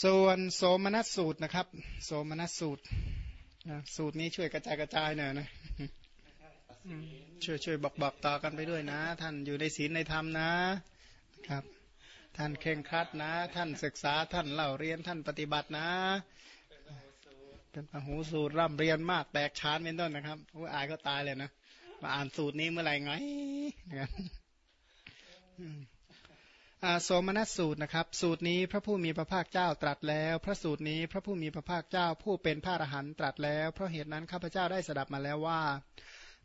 ส่วนโสมนัสสูตรนะครับ โสมนัสสูตรสูตรนี้ช่วยกระจายกระจายหน่อยนะช่วยช่วยบอกบอกต่อกันไปด้วยนะ ท่านอยู่ในศีลในธรรมนะครับ ท่านเข่งครัดนะ ท่านศึกษาท่านเล่าเรียนท่านปฏิบัตินะเป็นพหูสูตรร่ำเรียนมากแตกชานเป็นต้นนะครับอ้อายก็ตายเลยนะมาอ่านสูตรนี้เมื่อไหร่ไงนะครับ โสมนัสสูตรนะครับ สูตรนี้พระผู้มีพระภาคเจ้าตรัสแล้ว พระสูตรนี้พระผู้มีพระภาคเจ้าผู้เป็นพระอรหันตรัสแล้ว เพราะเหตุนั้นข้าพเจ้าได้สดับมาแล้วว่า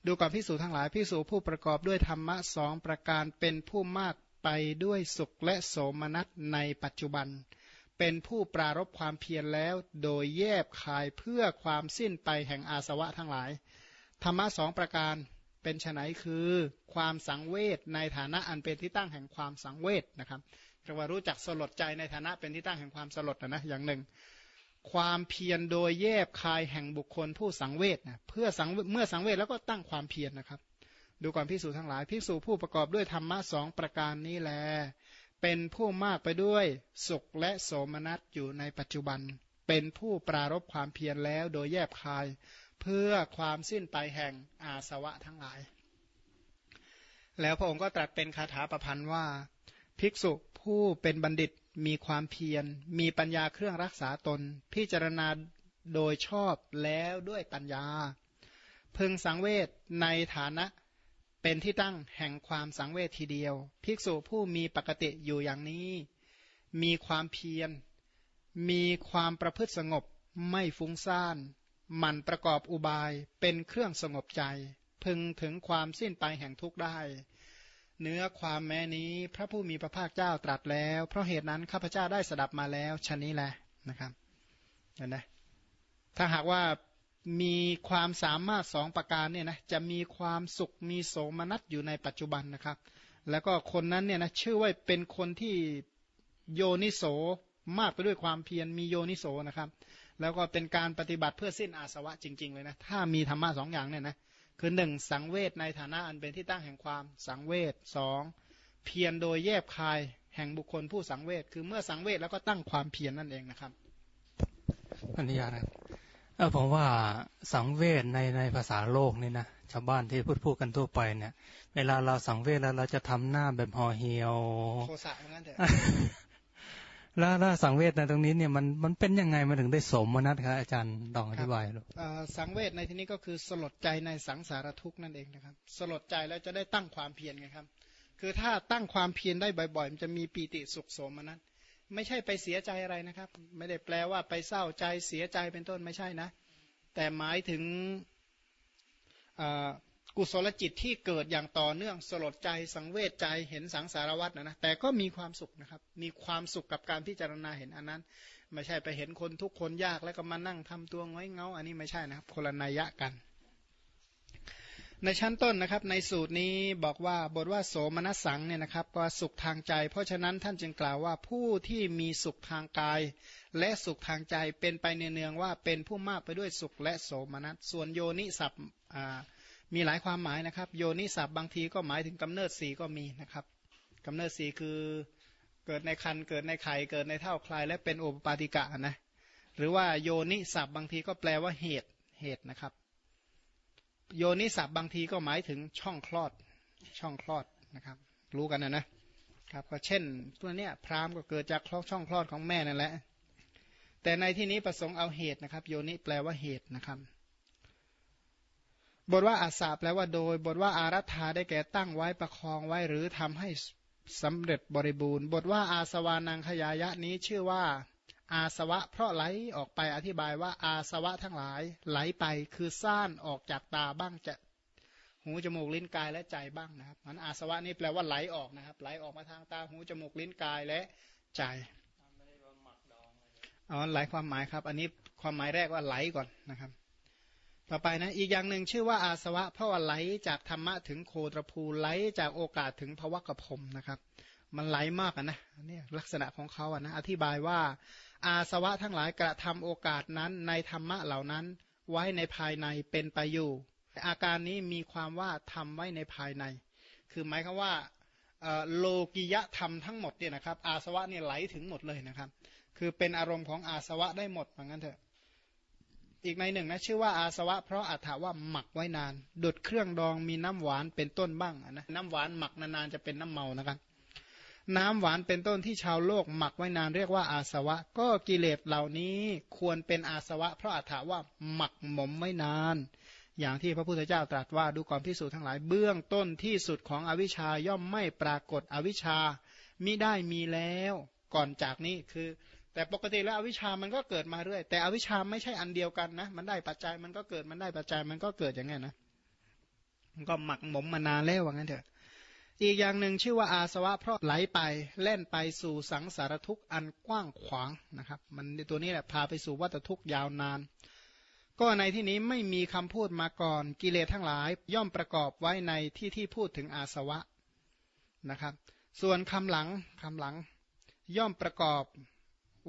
ดูก่อนพิสูจทั้งหลายพิสูจผู้ประกอบด้วยธรรมะสองประการเป็นผู้มากไปด้วยสุขและโสมนัสในปัจจุบัน เป็นผู้ปรารบความเพียรแล้ว โดยแยบคายเพื่อความสิ้นไปแห่งอาสวะทั้งหลาย ธรรมะสองประการ เป็นไนคือความสังเวชในฐานะอันเป็นที่ตั้งแห่งความสังเวชนะครับเรียกว่ารู้จักสลดใจในฐานะเป็นที่ตั้งแห่งความสลดนะนะอย่างหนึ่ง ความเพียรโดยแยบคายแห่งบุคคลผู้สังเวชนะเพื่อสังเมื่อสังเวชแล้วก็ตั้งความเพียรนะครับ ดูก่อนพิสูจทั้งหลายพิสูจผู้ประกอบด้วยธรรมะสองประการนี้แล เป็นผู้มากไปด้วยสุขและโสมนัสอยู่ในปัจจุบัน เป็นผู้ปรารบความเพียรแล้วโดยแยบคาย พื่อความสิ้นไปแห่งอาสวะทั้งหลาย แล้วพระองค์ก็ตรัสเป็นคาถาประพันธ์ว่า ภิกษุผู้เป็นบัณฑิตมีความเพียร มีปัญญาเครื่องรักษาตน พิจารณาโดยชอบแล้วด้วยปัญญา พึงสังเวชในฐานะเป็นที่ตั้งแห่งความสังเวชทีเดียว ภิกษุผู้มีปกติอยู่อย่างนี้ มีความเพียร มีความประพฤติสงบไม่ฟุ้งซ่าน มันประกอบอุบายเป็นเครื่องสงบใจ พึงถึงความสิ้นไปแห่งทุกข์ได้ เนื้อความแม้นี้พระผู้มีพระภาคเจ้าตรัสแล้ว เพราะเหตุนั้นข้าพเจ้าได้สดับมาแล้วชนนี้แหละนะครับเห็นไหมถ้าหากว่ามีความสามารถสองประการเนี่ยนะจะมีความสุขมีโสมนัสอยู่ในปัจจุบันนะครับ แล้วก็คนนั้นเนี่ยนะชื่อว่าเป็นคนที่โยนิโสมากไปด้วยความเพียรมีโยนิโสนะครับ แล้วก็เป็นการปฏิบัติเพื่อสิ้นอาสวะจริง ๆ เลยนะ ถ้ามีธรรมะสองอย่างเนี่ยนะ คือหนึ่งสังเวชในฐานะอันเป็นที่ตั้งแห่งความสังเวชสองเพียรโดยแยบคายแห่งบุคคลผู้สังเวชคือเมื่อสังเวชแล้วก็ตั้งความเพียรนนั่นเองนะครับพันยานะเออผมว่าสังเวชในในภาษาโลกนี่นะชาวบ้านที่พูดพูดกันทั่วไปเนี่ย เวลาเราสังเวชแล้วเราจะทำหน้าแบบห่อเหี่ยวโทสะงั้นเถอะ แล้วสังเวชในตรงนี้เนี่ยมันมันเป็นยังไงมาถึงได้สมมนัตครับอาจารย์ลองอธิบายลูกสังเวชในที่นี้ก็คือสลดใจในสังสารทุกข์นั่นเองนะครับ สลดใจแล้วจะได้ตั้งความเพียรไงครับ คือถ้าตั้งความเพียรได้บ่อยๆ มันจะมีปีติสุขสมนัตไม่ใช่ไปเสียใจอะไรนะครับ ไม่ได้แปลว่าไปเศร้าใจเสียใจเป็นต้นไม่ใช่นะ แต่หมายถึง กุศลจิตที่เกิดอย่างต่อเนื่องสลดใจสังเวชใจเห็นสังสารวัตรนะนะแต่ก็มีความสุขนะครับ มีความสุขกับการพิจารณาเห็นอันนั้น ไม่ใช่ไปเห็นคนทุกคนยากแล้วก็มานั่งทำตัวง้อยเงาอันนี้ไม่ใช่นะครับคนละนัยยะกัน ในชั้นต้นนะครับ ในสูตรนี้บอกว่าบทว่าโสมนัสสังเนี่ยนะครับก็สุขทางใจ เพราะฉะนั้นท่านจึงกล่าวว่าผู้ที่มีสุขทางกาย และสุขทางใจเป็นไปเนืองๆว่าเป็นผู้มากไปด้วยสุขและโสมนัสส่วนโยนิสัพอ่า มีหลายความหมายนะครับ โยนิสับบางทีก็หมายถึงกำเนิดสีก็มีนะครับกำเนิดสีคือเกิดในคันเกิดในไข่เกิดในเท่าคลาย และเป็นโอปปาติกะนะหรือว่าโยนิสับบางทีก็แปลว่าเหตุเหตุนะครับ โยนิสับบางทีก็หมายถึงช่องคลอดช่องคลอดนะครับ รู้กันนะนะครับก็เช่นตัวเนี้ยพรามก็เกิดจากช่องคลอดของแม่นั่นแหละแต่ในที่นี้ประสงค์เอาเหตุนะครับ โยนิแปลว่าเหตุนะครับ บทว่าอาสาแปลว่าโดย บทว่าอารัธาได้แก่ตั้งไว้ประคองไว้หรือทำให้สำเร็จบริบูรณ์ บทว่าอาสวานังขยายะนี้ชื่อว่า อาสวะ เพราะไหลออกไปอธิบายว่าอาสวะทั้งหลายไหลไปคือซ่านออกจากตาบ้างจะหูจมูกลิ้นกายและใจบ้างนะครับมันอาสวะนี่แปลว่าไหลออกนะครับ ไหลออกมาทางตาหูจมูกลิ้นกายและใจอ๋อหลายความหมายครับ อันนี้ความหมายแรกว่าไหลก่อนนะครับ ต่อไปนะอีกอย่างหนึ่งชื่อว่าอาสวะเพราะว่าไหลจากธรรมะถึงโคตรภูไหลจากโอกาสถึงภวะกพมนะครับ มันไหลมากนะนี่ลักษณะของเขาอะนะอธิบายว่าอาสวะทั้งหลายกระทำโอกาสนั้นในธรรมะเหล่านั้น ไว้ในภายในเป็นไปอยู่ อาการนี้มีความว่าทำไว้ในภายใน คือหมายความว่าโลกิยธรรมทั้งหมดเนี่ยนะครับอาสวะเนี่ยไหลถึงหมดเลยนะครับ คือเป็นอารมณ์ของอาสวะได้หมดเหมือนกันเถอะ อีกในหนึ่งนะชื่อว่าอาสวะ เพราะอัฏฐว่าหมักไว้นานดุดเครื่องดองมีน้ำหวานเป็นต้นบ้างนะน้ำหวานหมักนานๆจะเป็นน้ำเมานะครับน้ำหวานเป็นต้นที่ชาวโลกหมักไว้นานเรียกว่าอาสวะ ก็กิเลสเหล่านี้ควรเป็นอาสวะ เพราะอัฏฐว่าหมักหมมไว้นาน อย่างที่พระพุทธเจ้าตรัสว่าดูก่อนพิสูจน์ทั้งหลายเบื้องต้นที่สุดของอวิชาย่อมไม่ปรากฏอวิชามิได้มีแล้ว ก่อนจากนี้คือ แต่ปกติแล้วอวิชามันก็เกิดมาเรื่อย แต่อวิชาไม่ใช่อันเดียวกันนะ มันได้ปัจจัยมันก็เกิดมันได้ปัจจัยมันก็เกิดอย่างเงี้ยนะมันก็หมักหมมมานานแล้วว่างั้นเถอะ อีกอย่างหนึ่งชื่อว่าอาสวะเพราะไหลไปเล่นไปสู่สังสารทุกข์อันกว้างขวางนะครับ มันตัวนี้แหละพาไปสู่วัฏทุกข์ยาวนาน ก็ในที่นี้ไม่มีคำพูดมาก่อนกิเลสทั้งหลาย ย่อมประกอบไว้ในที่ที่พูดถึงอาสวะนะครับ ส่วนคำหลังคำหลังย่อมประกอบ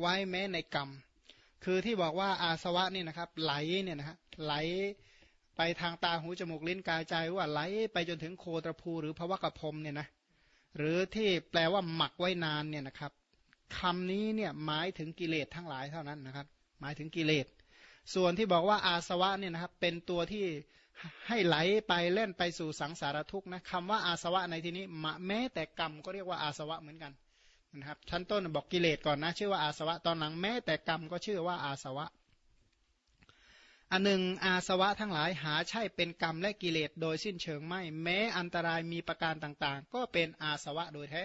ไว้แม้ในกรรม คือที่บอกว่าอาสวะนี่นะครับไหลเนี่ยนะฮะไหลไปทางตาหูจมูกลิ้นกายใจว่าไหลไปจนถึงโคตรภูหรือภวกพรมเนี่ยนะหรือที่แปลว่าหมักไว้นานเนี่ยนะครับคำนี้เนี่ยหมายถึงกิเลสทั้งหลายเท่านั้นนะครับ หมายถึงกิเลส ส่วนที่บอกว่าอาสวะเนี่ยนะครับเป็นตัวที่ให้ไหลไปเล่นไปสู่สังสารทุกข์นะคำว่าอาสวะในที่นี้แม้แต่กรรมก็เรียกว่าอาสวะเหมือนกัน นะครับชั้นต้นบอกกิเลสก่อนนะชื่อว่าอาสวะตอนหลังแม้แต่กรรมก็ชื่อว่าอาสวะ อันหนึ่งอาสวะทั้งหลายหาใช่เป็นกรรมและกิเลสโดยสิ้นเชิงไม่ แม้อันตรายมีประการต่างๆ ก็เป็นอาสวะโดยแท้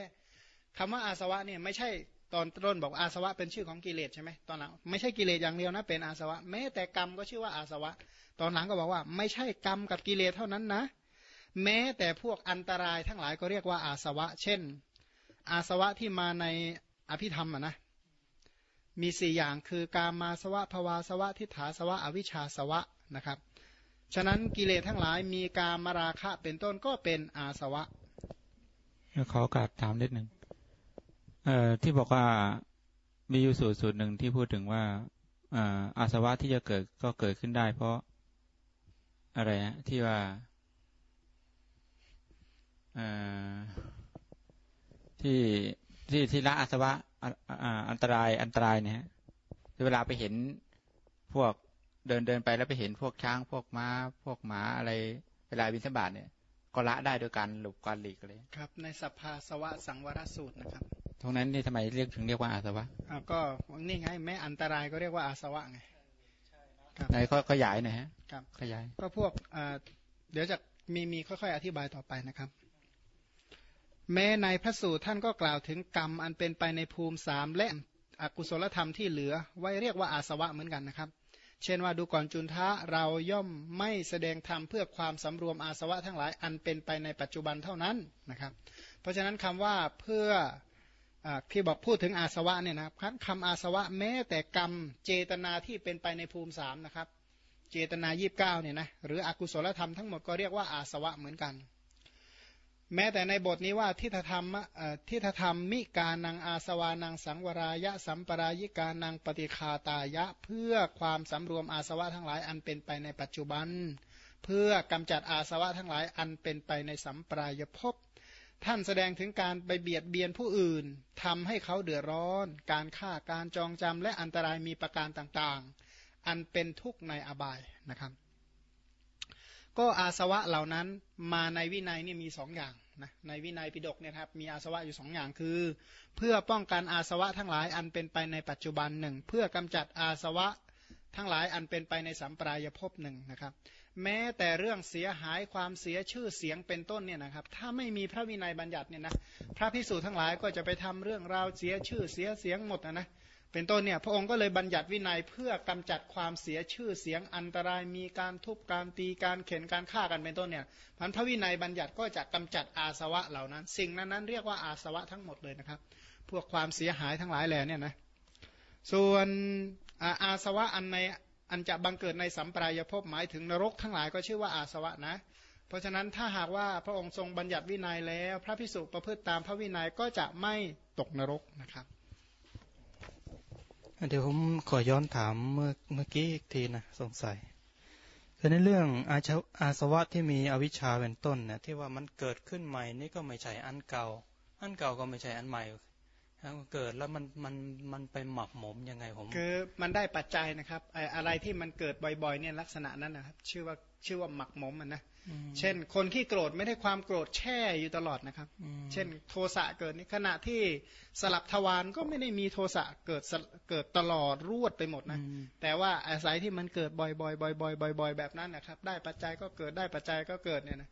คำว่าอาสวะเนี่ยไม่ใช่ตอนต้นบอกอาสวะเป็นชื่อของกิเลสใช่ไหมตอนหลังไม่ใช่กิเลสอย่างเดียวนะเป็นอาสวะ แม้แต่กรรมก็ชื่อว่าอาสวะ ตอนหลังก็บอกว่า ไม่ใช่กรรมกับกิเลสเท่านั้นนะ แม้แต่พวกอันตรายทั้งหลายก็เรียกว่าอาสวะ เช่น อาสวะที่มาในอภิธรรมอะนะมีสี่อย่างคือกามาสวะภวาสวะ ทิฏฐาสวะ อวิชชาสวะนะครับ ฉะนั้นกิเลสทั้งหลายมีกามราคะเป็นต้นก็เป็นอาสวะขอกราบถามนิดหนึ่งเอ่อที่บอกว่ามีอยู่สูตรสูตรหนึ่งที่พูดถึงว่าอาสวะที่จะเกิดก็เกิดขึ้นได้ เพราะอะไรฮะที่ว่า ที่ที่ที่ละอาสวะอันตรายอันตรายเนี่ยเวลาไปเห็นพวกเดินเดินไปแล้วไปเห็นพวกช้างพวกม้า พวกหมาอะไร เวลาบินสบาทเนี่ย ก็ละได้โดยการหลบการหลีกเลย ครับ ในสภาสวะสังวรสูตรนะครับตรงนั้นนี่ทำไมเรียกถึงเรียกว่าอาสวะอ่าก็นี่ไงแม้อันตรายก็เรียกว่าอาสวะไงครับไหนขขยายหน่อยฮะครับขยาย ก็พวกอ่าเดี๋ยวจะมีมีค่อยๆ อธิบายต่อไปนะครับ แม้ในพระสูตรท่านก็กล่าวถึงกรรมอันเป็นไปในภูมิสามและอกุศลธรรมที่เหลือ ไว้เรียกว่าอาสวะเหมือนกันนะครับ เช่นว่าดูก่อนจุนทะเราย่อมไม่แสดงธรรมเพื่อความสำรวมอาสวะทั้งหลายอันเป็นไปในปัจจุบันเท่านั้นนะครับ เพราะฉะนั้นคำว่าเพื่อที่บอกพูดถึงอาสวะเนี่ยนะครับคำอาสวะแม้แต่กรรมเจตนาที่เป็นไปในภูมิสามนะครับ เจตนายีบเก้าเนี่ยนะหรืออกุศลธรรมทั้งหมดก็เรียกว่าอาสวะเหมือนกัน แม้แต่ในบทนี้ว่าทิฏฐธรรมทิฏฐธรรมมิกานังอาสวานังสังวรายะสัมปรายิกานังปฏิคาตายะ เพื่อความสำรวมอาสวะทั้งหลายอันเป็นไปในปัจจุบัน เพื่อกำจัดอาสวะทั้งหลายอันเป็นไปในสัมปรายภพท่านแสดงถึงการไปเบียดเบียนผู้อื่นทำให้เขาเดือดร้อน การฆ่าการจองจำและอันตรายมีประการต่างๆ อันเป็นทุกข์ในอบายนะครับ ก็อาสวะเหล่านั้นมาในวินัยนี่มีสองอย่าง นะในวินัยปิฎกเนี่ยครับมีอาสวะอยู่สองอย่างคือ เพื่อป้องกันอาสวะทั้งหลายอันเป็นไปในปัจจุบันหนึ่งเพื่อกำจัดอาสวะทั้งหลายอันเป็นไปในสัมปรายภพหนึ่งนะครับ แม้แต่เรื่องเสียหายความเสียชื่อเสียงเป็นต้นเนี่ยนะครับ ถ้าไม่มีพระวินัยบัญญัติเนี่ยนะพระพิสูจน์ทั้งหลายก็จะไปทำเรื่องราวเสียชื่อเสียเสียงหมดนะนะ เป็นต้นเนี่ยพระองค์ก็เลยบัญญัติวินัยเพื่อกำจัดความเสียชื่อเสียงอันตรายมีการทุบการตีการเข็นการฆ่ากันเป็นต้นเนี่ยพันพระวินัยบัญญัติก็จะกำจัดอาสวะเหล่านั้น สิ่งนั้นนั้นเรียกว่าอาสวะทั้งหมดเลยนะครับ พวกความเสียหายทั้งหลายแหล่เนี่ยนะส่วนอาสวะอันในอันจะบังเกิดในสัมปรายภพหมายถึงนรกทั้งหลายก็ชื่อว่าอาสวะนะ เพราะฉะนั้นถ้าหากว่าพระองค์ทรงบัญญัติวินัยแล้ว พระพิสุประพฤติตามพระวินัยก็จะไม่ตกนรกนะครับ เดี๋ยวผมขอย้อนถามเมื่อเมื่อกี้อีกทีนะสงสัยคือในเรื่องอาชอาสวะที่มีอวิชชาเป็นต้นเนี่ยที่ว่ามันเกิดขึ้นใหม่นี่ก็ไม่ใช่อันเก่า อันเก่าก็ไม่ใช่อันใหม่ แล้วเกิดแล้วมันมันมันไปหมักหมมยังไงผมคือมันได้ปัจจัยนะครับไอ้อะไรที่มันเกิดบ่อยๆเนี่ยลักษณะนั้นนะครับ ชื่อว่าชื่อว่าหมักหมมมันนะอืมเช่น คนที่โกรธไม่ได้ความโกรธแช่อยู่ตลอดนะครับอืมเช่น โทสะเกิดนี่ขณะที่สลับทวารก็ไม่ได้มีโทสะเกิดสลเกิดตลอดรวดไปหมดนะอืมแต่ว่าอาศัยที่มันเกิดบ่อยๆบ่อยๆบ่อย ๆ แบบนั้นนะครับ ได้ปัจจัยก็เกิดได้ปัจจัยก็เกิดเนี่ยนะ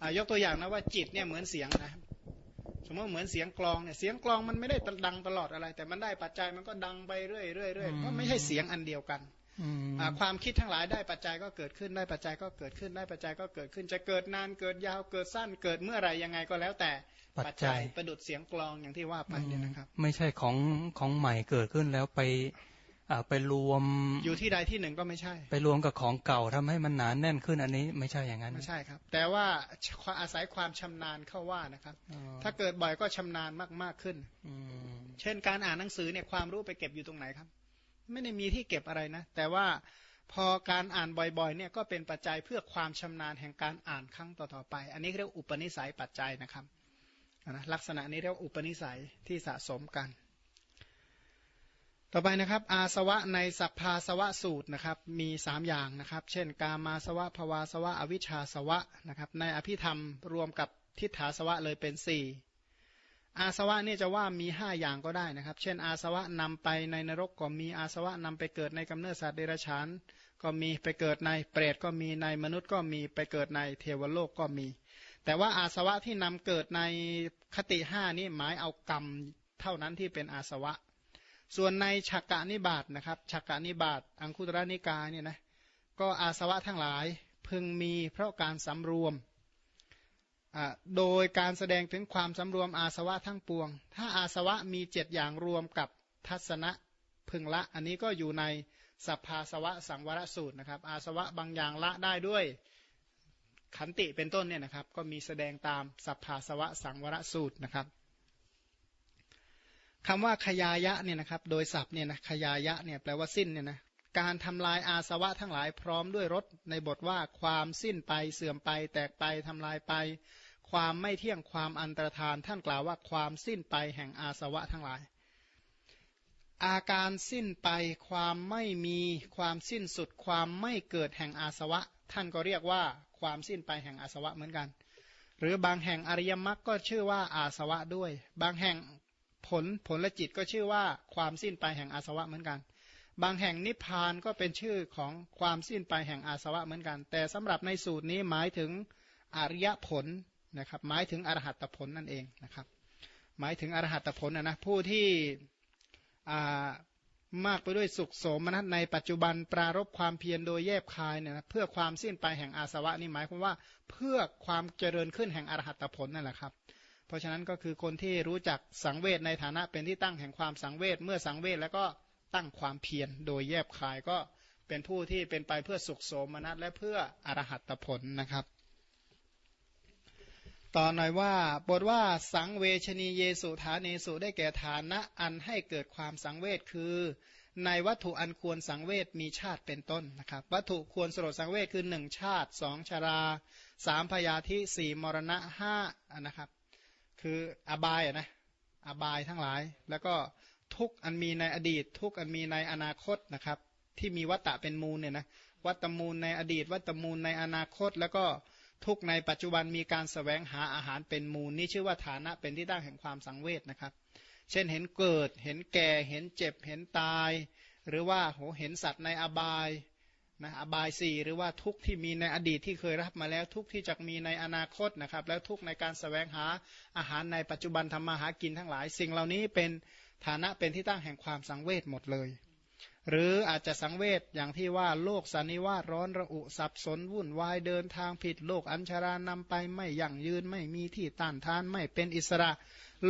อ่ายกตัวอย่างนะว่าจิตเนี่ยเหมือนเสียงนะ สมมติเหมือนเสียงกลองเนี่ยเสียงกลองมันไม่ได้ดังตลอดอะไร แต่มันได้ปัจจัยมันก็ดังไปเรื่อยๆเรื่อยๆเพราะไม่ใช่เสียงอันเดียวกันอืมอ่าความคิดทั้งหลายได้ปัจจัยก็เกิดขึ้นได้ปัจจัยก็เกิดขึ้นได้ปัจจัยก็เกิดขึ้น จะเกิดนานเกิดยาวเกิดสั้นเกิดเมื่อไหรยังไงก็แล้วแต่ปัจจัยประดุดเสียงกลองอย่างที่ว่าไปเนี่ยนะครับ ไม่ใช่ของของใหม่เกิดขึ้นแล้วไปอ่า ไปรวม อยู่ที่ใดที่หนึ่งก็ไม่ใช่ ไปรวมกับของเก่าทำให้มันหนาแน่นขึ้นอันนี้ไม่ใช่อย่างนั้นไม่ใช่ครับ แต่ว่าอาศัยความชำนาญเข้าว่านะครับอ๋อถ้าเกิดบ่อยก็ชำนาญมากๆขึ้นอืมเช่นการอ่านหนังสือเนี่ยความรู้ไปเก็บอยู่ตรงไหนครับ ไม่ได้มีที่เก็บอะไรนะ แต่ว่าพอการอ่านบ่อยๆเนี่ยก็เป็นปัจจัยเพื่อความชำนาญแห่งการอ่านครั้งต่อๆไป อันนี้เรียกอุปนิสัยปัจจัยนะครับนะลักษณะนี้เรียกว่าอุปนิสัยที่สะสมกัน ต่อไปนะครับ อาสวะในสัพพาสวะสูตรนะครับมีสามอย่างนะครับ เช่น กามาสวะภวาสวะ อวิชชาสวะนะครับ ในอภิธรรมรวมกับทิฏฐาสวะเลยเป็นสี่อาสวะนี่จะว่ามีห้าอย่างก็ได้นะครับ เช่น อาสวะนำไปในนรกก็มีอาสวะนำไปเกิดในกำเนิดสัตว์เดรัจฉานก็มีไปเกิดในเปรตก็มีในมนุษย์ก็มีไปเกิดในเทวโลกก็มี แต่ว่าอาสวะที่นำเกิดในคติห้านี่หมายเอากรรมเท่านั้นที่เป็นอาสวะ ส่วนในฉักกะนิบาตนะครับฉักกะนิบาตอังคุตระนิกายเนี่ยนะก็อาสวะทั้งหลายพึงมีเพราะการสำรวม โดยการแสดงถึงความสำรวมอาสวะทั้งปวง ถ้าอาสวะมีเจ็ดอย่างรวมกับทัศนะพึงละ อันนี้ก็อยู่ในสัพพาสวะสังวรสูตรนะครับ อาสวะบางอย่างละได้ด้วยขันติเป็นต้นเนี่ยนะครับ ก็มีแสดงตามสัพพาสวะสังวรสูตรนะครับ คำว่าขยายะเนี่ยนะครับ โดยศัพท์เนี่ยนะขยายะเนี่ยแปลว่าสิ้นเนี่ยนะการทำลายอาสวะทั้งหลายพร้อมด้วยรสในบทว่าความสิ้นไปเสื่อมไป แตกไปทำลายไป ความไม่เที่ยงความอันตรธานท่านกล่าวว่าความสิ้นไปแห่งอาสวะทั้งหลาย อาการสิ้นไปความไม่มีความสิ้นสุด ความไม่เกิดแห่งอาสวะ ท่านก็เรียกว่าความสิ้นไปแห่งอาสวะเหมือนกัน หรือบางแห่งอริยมรรคก็ชื่อว่าอาสวะด้วย บางแห่ง ผลผลละจิตก็ชื่อว่าความสิ้นไปแห่งอาสวะเหมือนกัน บางแห่งนิพพานก็เป็นชื่อของความสิ้นไปแห่งอาสวะเหมือนกัน แต่สำหรับในสูตรนี้หมายถึงอริยผลนะครับ หมายถึงอรหัตผลนั่นเองนะครับ หมายถึงอรหัตผลนะนะผู้ที่มากไปด้วยสุขโสมนัสในปัจจุบันปรารบความเพียรโดยแยบคายเนี่ยนะเพื่อความสิ้นไปแห่งอาสวะนี่หมายความว่าเพื่อความเจริญขึ้นแห่งอรหัตผลนั่นแหละครับ ราะฉะนั้นก็คือคนที่รู้จักสังเวชในฐานะเป็นที่ตั้งแห่งความสังเวชเมื่อสังเวชแล้วก็ตั้งความเพียรโดยแยบคายก็เป็นผู้ที่เป็นไปเพื่อสุขโสมนัสและเพื่ออรหัตผลนะครับ ต่อหน่อยว่าบทว่าสังเวชนีเยสุฐานเนสุได้แก่ฐานะอันให้เกิดความสังเวชคือ ในวัตถุอันควรสังเวชมีชาติเป็นต้นนะครับ วัตถุควรสลดสังเวชคือหนึ่งชาติสองชาราสามพยาธิสี่มรณะห้านะครับ คืออบายนะอบายทั้งหลาย แล้วก็ทุกอันมีในอดีต ทุกอันมีในอนาคตนะครับ ที่มีวัตตะเป็นมูลเนี่ยนะวัตตมูลในอดีต วัตตมูลในอนาคต แล้วก็ทุกในปัจจุบันมีการสแสวงหาอาหารเป็นมูล นี่ชื่อว่าฐานะเป็นที่ตั้งแห่งความสังเวชนะครับ เช่นเห็นเกิด เห็นแก่ เห็นเจ็บ เห็นตาย หรือว่าโหเห็นสัตว์ในอบาย นะอบายสี่หรือว่าทุกข์ที่มีในอดีตที่เคยรับมาแล้วทุกข์ที่จะมีในอนาคตนะครับ แล้วทุกข์ในการสแสวงหาอาหารในปัจจุบันทำมาหากินทั้งหลาย สิ่งเหล่านี้เป็นฐานะเป็นที่ตั้งแห่งความสังเวชหมดเลย หรืออาจจะสังเวชอย่างที่ว่าโลกสันนิวาสร้อนระอุสับสนวุ่นวายเดินทางผิดโลกอัญชารานำไปไม่ยั่งยืนไม่มีที่ต้านทานไม่เป็นอิสระ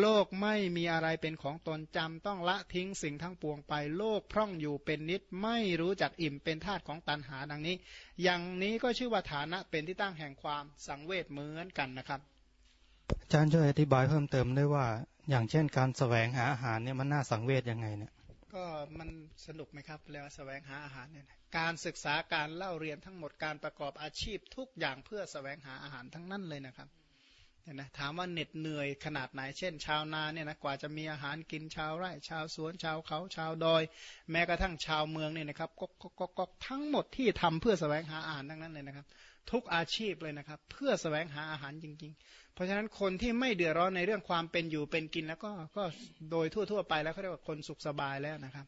โลกไม่มีอะไรเป็นของตนจำต้องละทิ้งสิ่งทั้งปวงไป โลกพร่องอยู่เป็นนิดไม่รู้จักอิ่มเป็นธาตุของตันหาดังนี้ อย่างนี้ก็ชื่อว่าฐานะเป็นที่ตั้งแห่งความสังเวชเหมือนกันนะครับ อาจารย์ช่วยอธิบายเพิ่มเติมได้ว่า อย่างเช่นการแสวงหาอาหารเนี่ยมันน่าสังเวชยังไงเนี่ยก็มันสนุกไหมครับแล้วาแสวงหาอาหารเนี่ยนะการศึกษาการเล่าเรียนทั้งหมดการประกอบอาชีพทุกอย่างเพื่อแสวงหาอาหารทั้งนั้นเลยนะครับ เนี่ยนะถามว่าเหน็ดเหนื่อยขนาดไหน เช่น ชาวนาเนี่ยนะกว่าจะมีอาหารกินชาวไร่ ชาวสวนชาวเขาชาวดอย แม้กระทั่งชาวเมืองเนี่ยนะครับก็ก็ก็ก็ทั้งหมดที่ทำเพื่อแสวงหาอาหารทั้งนั้นเลยนะครับ ทุกอาชีพเลยนะครับ เพื่อแสวงหาอาหารจริง ๆ เพราะฉะนั้นคนที่ไม่เดือดร้อนในเรื่องความเป็นอยู่เป็นกินแล้วก็ก็โดยทั่ว ๆ ไปแล้วเขาเรียกว่าคนสุขสบายแล้วนะครับ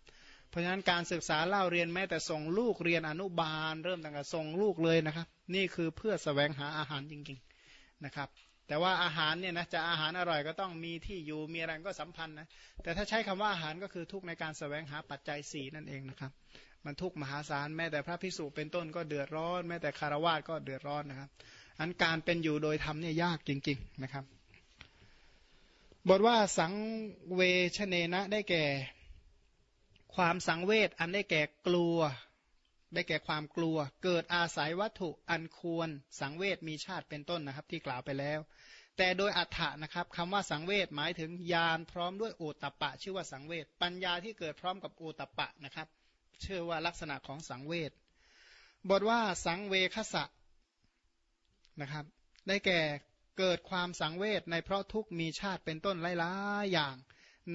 เพราะฉะนั้นการศึกษาเล่าเรียนแม้แต่ส่งลูกเรียนอนุบาล เริ่มตั้งแต่ส่งลูกเลยนะครับ นี่คือเพื่อแสวงหาอาหารจริง ๆนะครับ แต่ว่าอาหารเนี่ยนะจะอาหารอร่อยก็ต้องมีที่อยู่มีอะไรก็สัมพันธ์นะแต่ถ้าใช้คำว่าอาหารก็คือทุกในการสแสวงหาปัจจัยสี่นั่นเองนะครับ มันทุกมหาศาลแม้แต่พระพิสุเป็นต้นก็เดือดร้อน แม้แต่คารวะก็เดือดร้อนนะครับอันการเป็นอยู่โดยธรรมเนี่ยยากจริง ๆนะครับ บทว่าสังเวชเนนะได้แก่ ความสังเวชอันได้แก่กลัว ได้แก่ความกลัว เกิดอาศัยวัตถุอันควร สังเวชมีชาติเป็นต้นนะครับ ที่กล่าวไปแล้ว แต่โดยอัฏฐะนะครับคำว่าสังเวชหมายถึงญาณพร้อมด้วยโอตปะ ชื่อว่าสังเวชปัญญาที่เกิดพร้อมกับโอตปะนะครับเชื่อว่าลักษณะของสังเวชบทว่าสังเวคสะนะครับ ได้แก่เกิดความสังเวชในเพราะทุกมีชาติเป็นต้นหลายๆอย่าง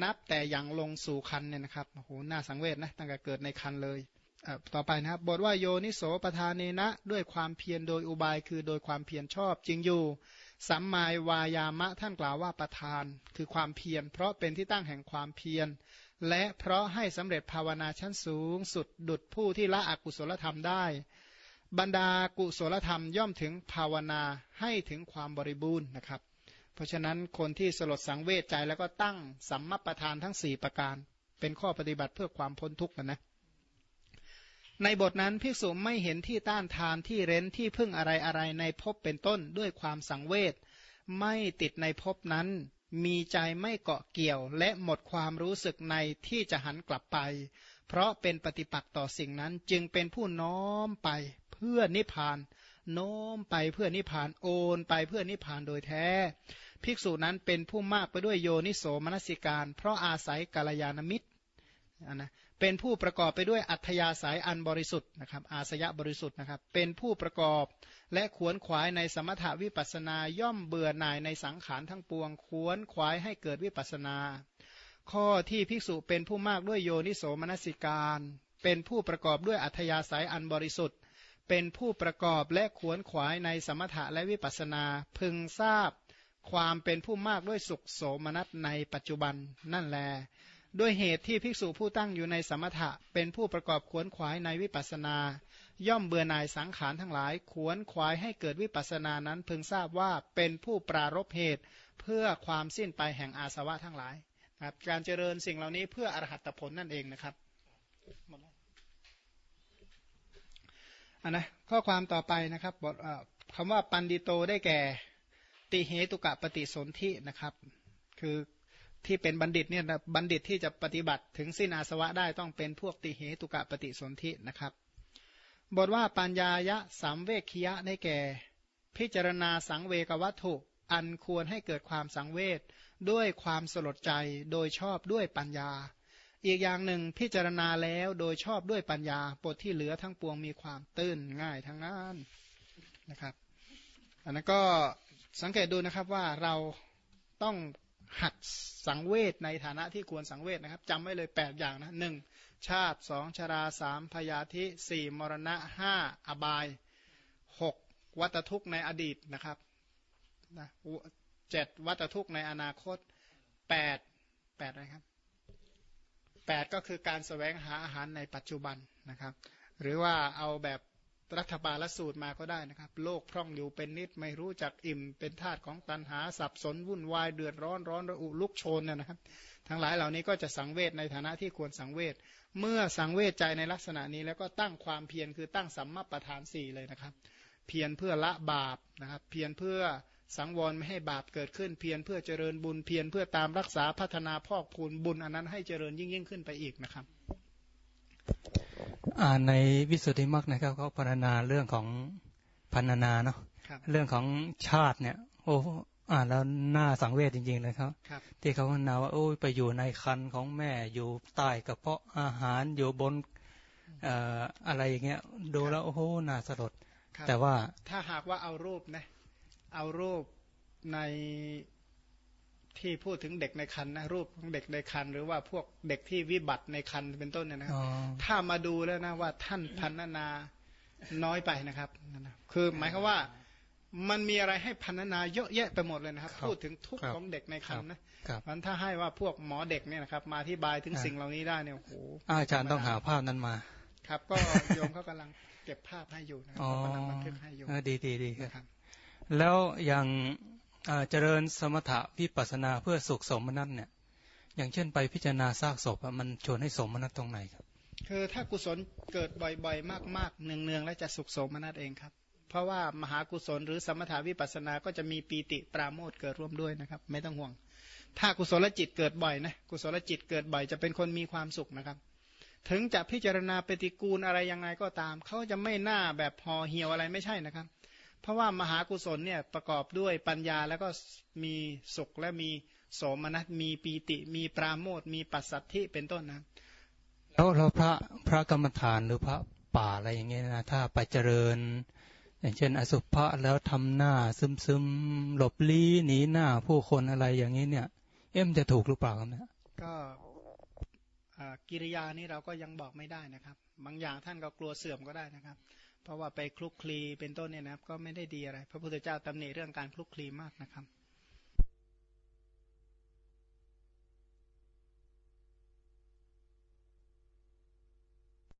นับแต่อย่างลงสู่คันเนี่ยนะครับโอ้โหน่าสังเวชนะตั้งแต่เกิดในคันเลย ต่อไปนะครับบทว่าโยนิโสปทานเนนะด้วยความเพียรโดยอุบายคือโดยความเพียรชอบจริงอยู่ สัมมายวายามะท่านกล่าวว่าประทาน คือความเพียรเพราะเป็นที่ตั้งแห่งความเพียร และเพราะให้สำเร็จภาวนาชั้นสูง สุดดุดผู้ที่ละอกุศลธรรมได้ บรรดากุศลธรรมย่อมถึงภาวนาให้ถึงความบริบูรณ์นะครับ เพราะฉะนั้นคนที่สลดสังเวชใจแล้วก็ตั้งสัมมาประธานทั้ง 4 ประการ เป็นข้อปฏิบัติเพื่อความพ้นทุกข์นะ ในบทนั้นภิกษุไม่เห็นที่ต้านทานที่เร้นที่พึ่งอะไรอะไรในภพเป็นต้นด้วยความสังเวชไม่ติดในภพนั้น มีใจไม่เกาะเกี่ยว และหมดความรู้สึกในที่จะหันกลับไป เพราะเป็นปฏิปักษ์ต่อสิ่งนั้นจึงเป็นผู้น้อมไปเพื่อนิพพาน โน้มไปเพื่อนิพพานโอนไปเพื่อนิพพานโดยแท้ ภิกษุนั้นเป็นผู้มากไปด้วยโยนิโสมนสิการ เพราะอาศัยกาลยานมิตรนะ เป็นผู้ประกอบไปด้วยอัธยาศัยอันบริสุทธิ์นะครับ อาสยะบริสุทธิ์นะครับ เป็นผู้ประกอบและขวนขวายในสมถาวิปัสนาย่อมเบื่อหน่ายในสังขารทั้งปวง ขวนขวายให้เกิดวิปัสนา ข้อที่ภิกษุเป็นผู้มากด้วยโยนิโสมนสิการ เป็นผู้ประกอบด้วยอัธยาศัยอันบริสุทธิ์ เป็นผู้ประกอบและขวนขวายในสมถะและวิปัสนา พึงทราบ ความเป็นผู้มากด้วยสุขโสมนัสในปัจจุบันนั่นแล ด้วยเหตุที่ภิกษุผู้ตั้งอยู่ในสมถะเป็นผู้ประกอบขวนขวายในวิปัสนา ย่อมเบื่อหน่ายสังขารทั้งหลาย ขวนขวายให้เกิดวิปัสนานั้นพึงทราบว่าเป็นผู้ปรารบเหตุเพื่อความสิ้นไปแห่งอาสวะทั้งหลายครับการเจริญสิ่งเหล่านี้เพื่ออรหัตผลนั่นเองนะครับอันนะข้อความต่อไปนะครับบทคำว่าปันดิโตได้แก่ ติเหตุกะปฏิสนธินะครับ คือ ที่เป็นบัณฑิตเนี่ยบัณฑิตที่จะปฏิบัติถึงสิ้นอาสวะได้ต้องเป็นพวกติเหตุกะปฏิสนธินะครับ บทว่าปัญญายะสามเวคียะได้แก่ พิจารณาสังเวกวัตถุอันควรให้เกิดความสังเวชด้วยความสลดใจโดยชอบด้วยปัญญา อีกอย่างหนึ่งพิจารณาแล้วโดยชอบด้วยปัญญาบทที่เหลือทั้งปวงมีความตื้นง่ายทั้งนั้นนะครับ อันนั้นก็สังเกตดูนะครับว่าเราต้อง หัดสังเวชในฐานะที่ควรสังเวชนะครับจำไว้เลยแปดอย่างนะหนึ่งชาติสองชราสามพยาธิสี่มรณะห้าอบายหกวัตทุกข์ในอดีตนะครับนะเจ็ดวัตทุกข์ในอนาคตแปดแปดอะครับแปดก็คือการสแสวงหาอาหารในปัจจุบันนะครับ หรือว่าเอาแบบ รัฐบาลสูตรมาก็ได้นะครับ โลกพร่องอยู่เป็นนิดไม่รู้จักอิ่ม เป็นธาตุของตันหาสับสนวุ่นวายเดือดร้อนร้อนระอุลุกโชนนะครับ ทั้งหลายเหล่านี้ก็จะสังเวชในฐานะที่ควรสังเวชเมื่อสังเวชใจในลักษณะนี้แล้วก็ตั้งความเพียรคือตั้งสัมมาประธานสี่เลยนะครับ เพียรเพื่อละบาปนะครับ เพียรเพื่อสังวรไม่ให้บาปเกิดขึ้นเพียรเพื่อเจริญบุญเพียรเพื่อตามรักษาพัฒนาพอกพูนบุญอันนั้นให้เจริญยิ่งยิ่งขึ้นไปอีกนะครับ ในวิสุทธิมรรคนะครับเขาพรรณนาเรื่องของพันนาเนาะเรื่องของชาติเนี่ย โอ้อ่านแล้วน่าสังเวชจริงๆเลยครับที่เขาพรรณนาว่าโอ้ยไปอยู่ในคันของแม่อยู่ใต้กระเพาะอาหารอยู่บนอะไรอย่างเงี้ยดูแล้วโอ้โหน่าสลดแต่ว่าถ้าหากว่าเอารูปนะเอารูปใน ที่พูดถึงเด็กในคันนะรูปของเด็กในคันหรือว่าพวกเด็กที่วิบัติในคันเป็นต้นเนี่ยนะอ๋อถ้ามาดูแล้วนะว่าท่านพันนาน้อยไปนะครับนั่นนะคือหมายความว่ามันมีอะไรให้พันนาเยอะแยะไปหมดเลยนะครับครับพูดถึงทุกข์ครับของเด็กในคันนะครับมันถ้าให้ว่าพวกหมอเด็กเนี่ยนะครับ มาอธิบายถึงอ่าสิ่งเหล่านี้ได้เนี่ยโอ้โหอาจารย์ต้องหาภาพนั้นมา ครับ ก็โยมเขากำลังเก็บภาพให้อยู่นะครับอ๋อเขากำลังบันทึกให้อยู่เออดีดีดีครับนะครับ แล้วอย่างอ่า เจริญสมถะวิปัสนาเพื่อสุขสมนัตเนี่ย อย่างเช่นไปพิจารณาซากศพมันชวนให้สมนัตตรงไหนครับ คือถ้ากุศลเกิดบ่อยๆ มากๆเนืองๆแล้วจะสุขสมนัสเองครับ เพราะว่ามหากุศลหรือสมถาวิปัสนาก็จะมีปีติปราโมทย์เกิดร่วมด้วยนะครับ ไม่ต้องห่วง ถ้ากุศลจิตเกิดบ่อยนะกุศลจิตเกิดบ่อยจะเป็นคนมีความสุขนะครับ ถึงจะพิจารณาปฏิกูลอะไรยังไงก็ตามเขาจะไม่หน้าแบบพอเหี่ยวอะไรไม่ใช่นะครับ เพราะว่ามหากุศลเนี่ยประกอบด้วยปัญญาแล้วก็มีสุขและมีโสมนัสมีปีติ มีปราโมทย์มีปัสสัทธิเป็นต้นนะแล้วแล้วพระพระกรรมฐานหรือพระป่าอะไรอย่างเงี้ยนะถ้าไปเจริญ อย่างเช่น อสุภะแล้วทำหน้าซึมซึมๆหลบลี้หนีหน้าผู้คนอะไรอย่างนี้เนี่ย เอ็มนจะถูกหรือเปล่าครับเนี่ยก็อ่ากิริยานี้เราก็ยังบอกไม่ได้นะครับ บางอย่างท่านก็กลัวเสื่อมก็ได้นะครับ เพราะว่าไปคลุกคลีเป็นต้นเนี่ยนะครับ ก็ไม่ได้ดีอะไร พระพุทธเจ้าตำหนิเรื่องการคลุกคลีมากนะครับ